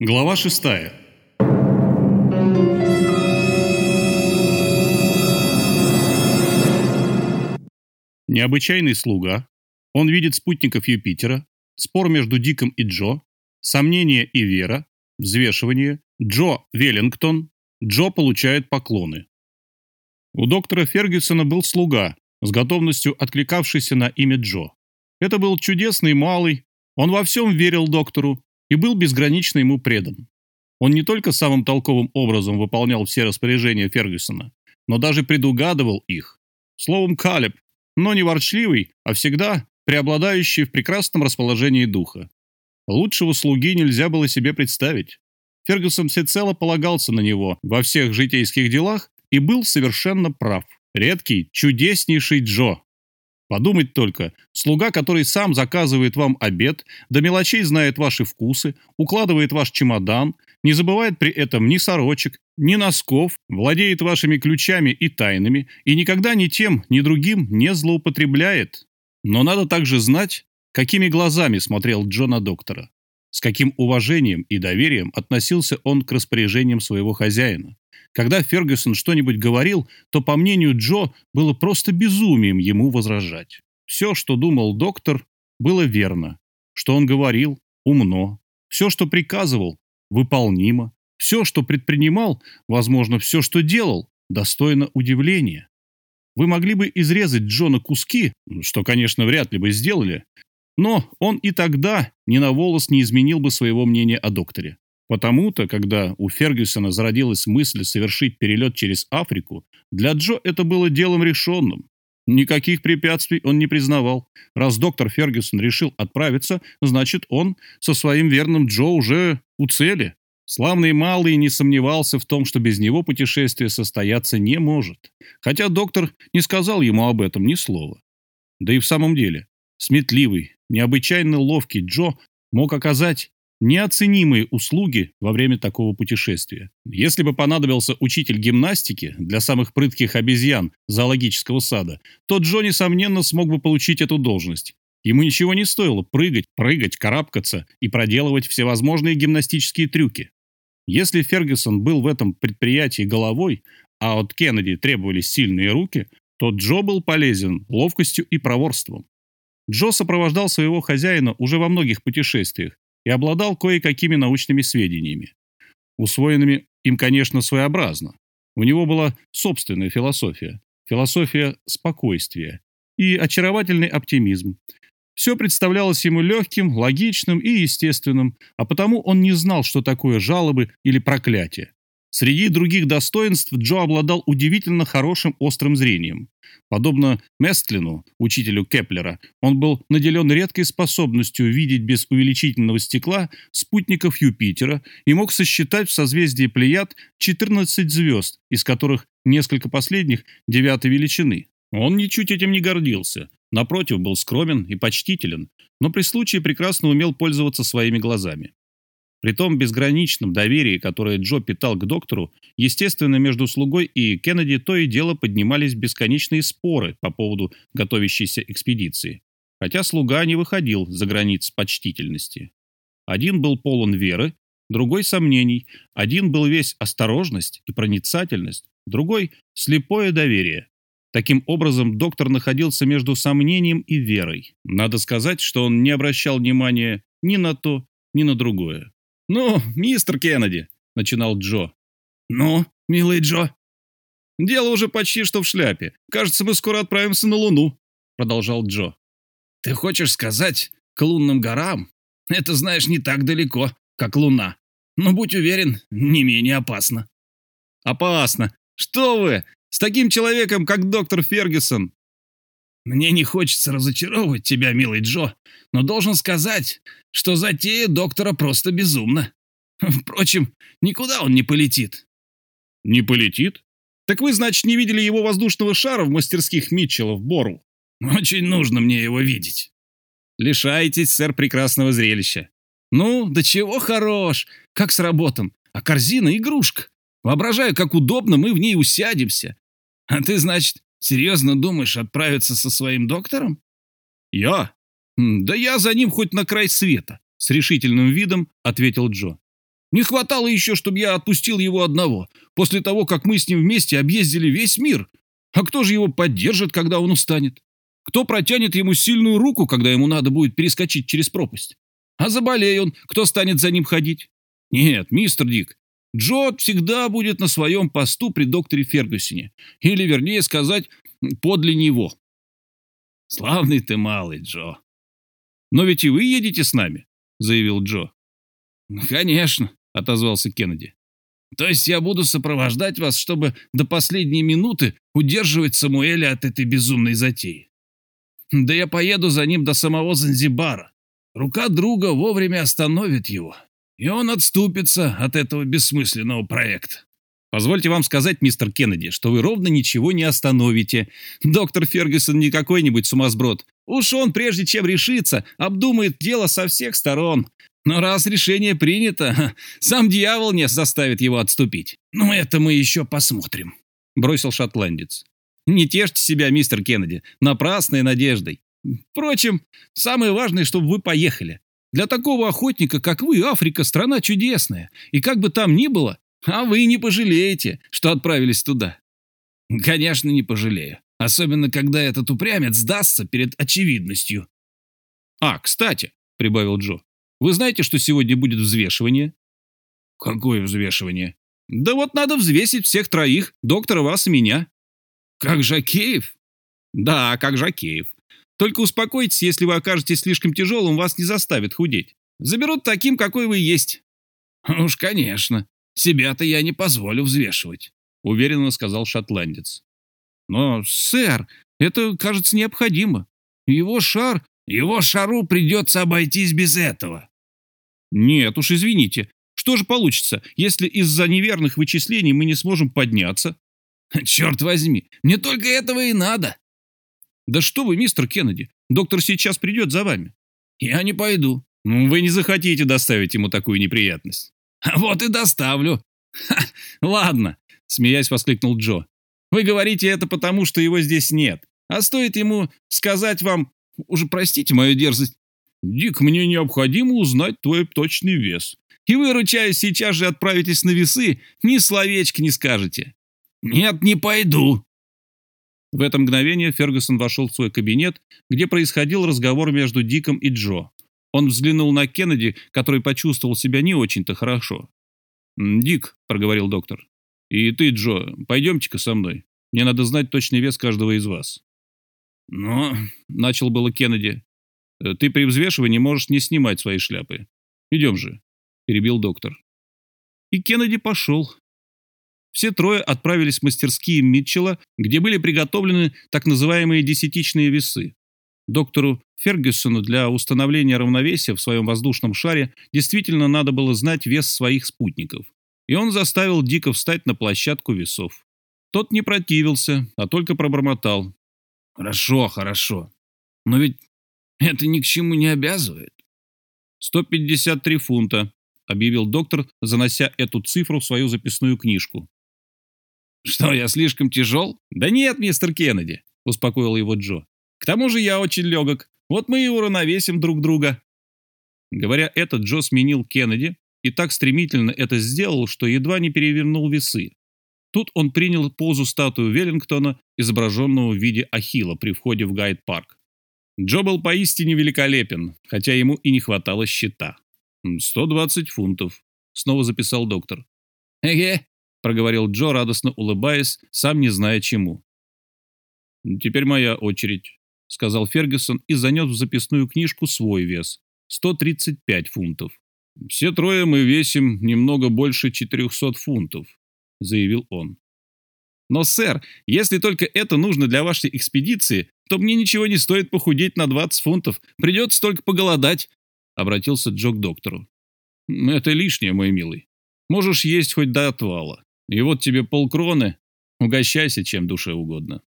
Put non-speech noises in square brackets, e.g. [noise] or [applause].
Глава шестая. Необычайный слуга. Он видит спутников Юпитера. Спор между Диком и Джо. Сомнение и вера. Взвешивание. Джо Веллингтон. Джо получает поклоны. У доктора Фергюсона был слуга, с готовностью откликавшийся на имя Джо. Это был чудесный малый. Он во всем верил доктору, и был безгранично ему предан. Он не только самым толковым образом выполнял все распоряжения Фергюсона, но даже предугадывал их. Словом, Калеб, но не ворчливый, а всегда преобладающий в прекрасном расположении духа. Лучшего слуги нельзя было себе представить. Фергюсон всецело полагался на него во всех житейских делах и был совершенно прав. Редкий, чудеснейший Джо, Подумать только, слуга, который сам заказывает вам обед, до мелочей знает ваши вкусы, укладывает ваш чемодан, не забывает при этом ни сорочек, ни носков, владеет вашими ключами и тайнами и никогда ни тем, ни другим не злоупотребляет. Но надо также знать, какими глазами смотрел Джо на доктора, с каким уважением и доверием относился он к распоряжениям своего хозяина. Когда Фергюсон что-нибудь говорил, то, по мнению Джо, было просто безумием ему возражать. Все, что думал доктор, было верно. Что он говорил, умно. Все, что приказывал, выполнимо. Все, что предпринимал, возможно, все, что делал, достойно удивления. Вы могли бы изрезать Джона куски, что, конечно, вряд ли бы сделали, но он и тогда ни на волос не изменил бы своего мнения о докторе. Потому-то, когда у Фергюсона зародилась мысль совершить перелет через Африку, для Джо это было делом решенным. Никаких препятствий он не признавал. Раз доктор Фергюсон решил отправиться, значит, он со своим верным Джо уже у цели. Славный малый не сомневался в том, что без него путешествие состояться не может. Хотя доктор не сказал ему об этом ни слова. Да и в самом деле, сметливый, необычайно ловкий Джо мог оказать неоценимые услуги во время такого путешествия. Если бы понадобился учитель гимнастики для самых прытких обезьян зоологического сада, то Джо, несомненно, смог бы получить эту должность. Ему ничего не стоило прыгать, прыгать, карабкаться и проделывать всевозможные гимнастические трюки. Если Фергюсон был в этом предприятии головой, а от Кеннеди требовались сильные руки, то Джо был полезен ловкостью и проворством. Джо сопровождал своего хозяина уже во многих путешествиях, и обладал кое-какими научными сведениями. Усвоенными им, конечно, своеобразно. У него была собственная философия, философия спокойствия и очаровательный оптимизм. Все представлялось ему легким, логичным и естественным, а потому он не знал, что такое жалобы или проклятие. Среди других достоинств Джо обладал удивительно хорошим острым зрением. Подобно Местлину, учителю Кеплера, он был наделен редкой способностью видеть без увеличительного стекла спутников Юпитера и мог сосчитать в созвездии Плеяд 14 звезд, из которых несколько последних девятой величины. Он ничуть этим не гордился, напротив, был скромен и почтителен, но при случае прекрасно умел пользоваться своими глазами. При том безграничном доверии, которое Джо питал к доктору, естественно, между слугой и Кеннеди то и дело поднимались бесконечные споры по поводу готовящейся экспедиции. Хотя слуга не выходил за границ почтительности. Один был полон веры, другой – сомнений, один был весь осторожность и проницательность, другой – слепое доверие. Таким образом, доктор находился между сомнением и верой. Надо сказать, что он не обращал внимания ни на то, ни на другое. «Ну, мистер Кеннеди», — начинал Джо. «Ну, милый Джо?» «Дело уже почти что в шляпе. Кажется, мы скоро отправимся на Луну», — продолжал Джо. «Ты хочешь сказать, к лунным горам? Это, знаешь, не так далеко, как Луна. Но будь уверен, не менее опасно». «Опасно? Что вы? С таким человеком, как доктор Фергюсон, мне не хочется разочаровывать тебя, милый Джо, но должен сказать, что затея доктора просто безумна. Впрочем, никуда он не полетит». «Не полетит? Так вы, значит, не видели его воздушного шара в мастерских Митчелла в Бору?» «Очень нужно мне его видеть». «Лишаетесь, сэр, прекрасного зрелища». «Ну, да чего хорош, как с работом, а корзина — игрушка. Воображаю, как удобно мы в ней усядемся. А ты, значит, Серьезно думаешь отправиться со своим доктором? Я? Да я за ним хоть на край света, с решительным видом ответил Джо. Не хватало еще, чтобы я отпустил его одного, после того, как мы с ним вместе объездили весь мир. А кто же его поддержит, когда он устанет? Кто протянет ему сильную руку, когда ему надо будет перескочить через пропасть? А заболеет он, кто станет за ним ходить? Нет, мистер Дик, Джо всегда будет на своем посту при докторе Фергюсоне. Или, вернее сказать, подле него. Славный ты малый, Джо. Но ведь и вы едете с нами, заявил Джо. Конечно, отозвался Кеннеди. То есть я буду сопровождать вас, чтобы до последней минуты удерживать Самуэля от этой безумной затеи. Да я поеду за ним до самого Занзибара. Рука друга вовремя остановит его, и он отступится от этого бессмысленного проекта. Позвольте вам сказать, мистер Кеннеди, что вы ровно ничего не остановите. Доктор Фергюсон не какой-нибудь сумасброд. Уж он, прежде чем решиться, обдумает дело со всех сторон. Но раз решение принято, [laughs] сам дьявол не заставит его отступить. Ну, это мы еще посмотрим, бросил шотландец. Не тешьте себя, мистер Кеннеди, напрасной надеждой. Впрочем, самое важное, чтобы вы поехали. Для такого охотника, как вы, Африка – страна чудесная. И как бы там ни было, а вы не пожалеете, что отправились туда. Конечно, не пожалею. Особенно, когда этот упрямец сдастся перед очевидностью. А, кстати, прибавил Джо, вы знаете, что сегодня будет взвешивание? Какое взвешивание? Да вот надо взвесить всех троих, доктора, вас и меня. Как Жакеев? Да, как Жакеев. Только успокойтесь, если вы окажетесь слишком тяжелым, вас не заставят худеть. Заберут таким, какой вы есть. Уж, конечно. Себя-то я не позволю взвешивать, уверенно сказал шотландец. Но, сэр, это, кажется, необходимо. Его шар... Его шару придется обойтись без этого. Нет уж, извините. Что же получится, если из-за неверных вычислений мы не сможем подняться? Черт возьми, мне только этого и надо. Да что вы, мистер Кеннеди, доктор сейчас придет за вами. Я не пойду. Ну, вы не захотите доставить ему такую неприятность. Вот и доставлю. Ха, ладно, смеясь воскликнул Джо. Вы говорите это потому, что его здесь нет. А стоит ему сказать вам, уже простите мою дерзость, Дик, мне необходимо узнать твой точный вес. И вы, ручаюсь, сейчас же отправитесь на весы, ни словечко не скажете. Нет, не пойду. В это мгновение Фергюсон вошел в свой кабинет, где происходил разговор между Диком и Джо. Он взглянул на Кеннеди, который почувствовал себя не очень-то хорошо. «Дик», — проговорил доктор, — «и ты, Джо, пойдемте-ка со мной. Мне надо знать точный вес каждого из вас». «Но...» — начал было Кеннеди. «Э, «Ты при взвешивании можешь не снимать свои шляпы. Идем же», — перебил доктор. И Кеннеди пошел. Все трое отправились в мастерские Митчелла, где были приготовлены так называемые десятичные весы. Доктору Фергюсону для установления равновесия в своем воздушном шаре действительно надо было знать вес своих спутников. И он заставил Дика встать на площадку весов. Тот не противился, а только пробормотал. «Хорошо, хорошо. Но ведь это ни к чему не обязывает». «153 фунта», — объявил доктор, занося эту цифру в свою записную книжку. «Что, я слишком тяжел?» «Да нет, мистер Кеннеди», — успокоил его Джо. К тому же я очень легок. Вот мы и уравновесим друг друга». Говоря это, Джо сменил Кеннеди и так стремительно это сделал, что едва не перевернул весы. Тут он принял позу статую Веллингтона, изображенного в виде ахилла при входе в гайд-парк. Джо был поистине великолепен, хотя ему и не хватало щита. «Сто двадцать фунтов», — снова записал доктор. «Эге», — проговорил Джо, радостно улыбаясь, сам не зная чему. «Теперь моя очередь», — сказал Фергюсон и занес в записную книжку свой вес — 135 фунтов. «Все трое мы весим немного больше 400 фунтов», — заявил он. «Но, сэр, если только это нужно для вашей экспедиции, то мне ничего не стоит похудеть на 20 фунтов. Придется только поголодать», — обратился Джо к доктору. «Это лишнее, мой милый. Можешь есть хоть до отвала. И вот тебе полкроны. Угощайся, чем душе угодно».